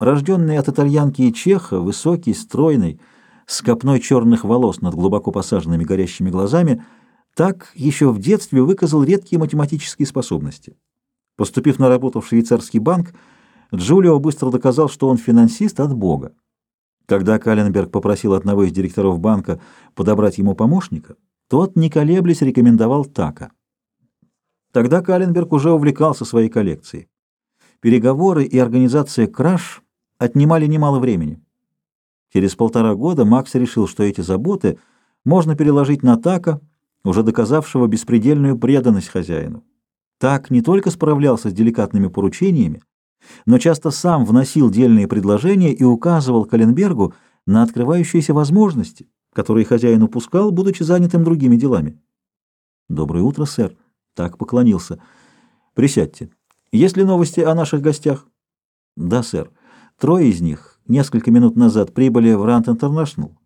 Рожденный от итальянки и чеха, высокий, стройный, с копной черных волос над глубоко посаженными горящими глазами, так еще в детстве выказал редкие математические способности. Поступив на работу в швейцарский банк, Джулио быстро доказал, что он финансист от Бога. Когда Каленберг попросил одного из директоров банка подобрать ему помощника, тот, не колеблясь, рекомендовал Така. Тогда Каленберг уже увлекался своей коллекцией. Переговоры и организация краж отнимали немало времени. Через полтора года Макс решил, что эти заботы можно переложить на Така, уже доказавшего беспредельную преданность хозяину. Так не только справлялся с деликатными поручениями, но часто сам вносил дельные предложения и указывал Каленбергу на открывающиеся возможности, которые хозяин упускал, будучи занятым другими делами. «Доброе утро, сэр», — так поклонился. «Присядьте. Есть ли новости о наших гостях?» «Да, сэр. Трое из них несколько минут назад прибыли в Рант Интернешнл.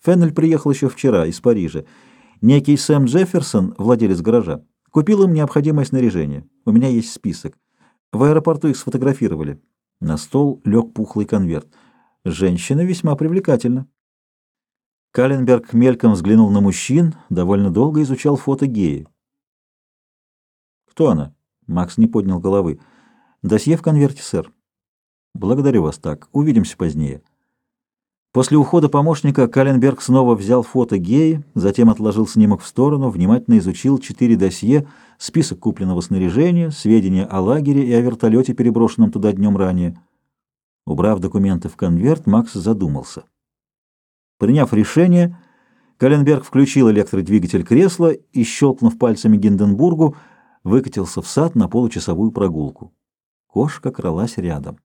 Феннель приехал еще вчера из Парижа. Некий Сэм Джефферсон, владелец гаража, купил им необходимое снаряжение. У меня есть список. В аэропорту их сфотографировали. На стол лег пухлый конверт. Женщина весьма привлекательна. Каленберг мельком взглянул на мужчин, довольно долго изучал фото геи. «Кто она?» Макс не поднял головы. «Досье в конверте, сэр». «Благодарю вас так. Увидимся позднее». После ухода помощника Каленберг снова взял фото геи, затем отложил снимок в сторону, внимательно изучил четыре досье, список купленного снаряжения, сведения о лагере и о вертолете, переброшенном туда днем ранее. Убрав документы в конверт, Макс задумался. Приняв решение, Каленберг включил электродвигатель кресла и, щелкнув пальцами Гинденбургу, выкатился в сад на получасовую прогулку. Кошка кралась рядом.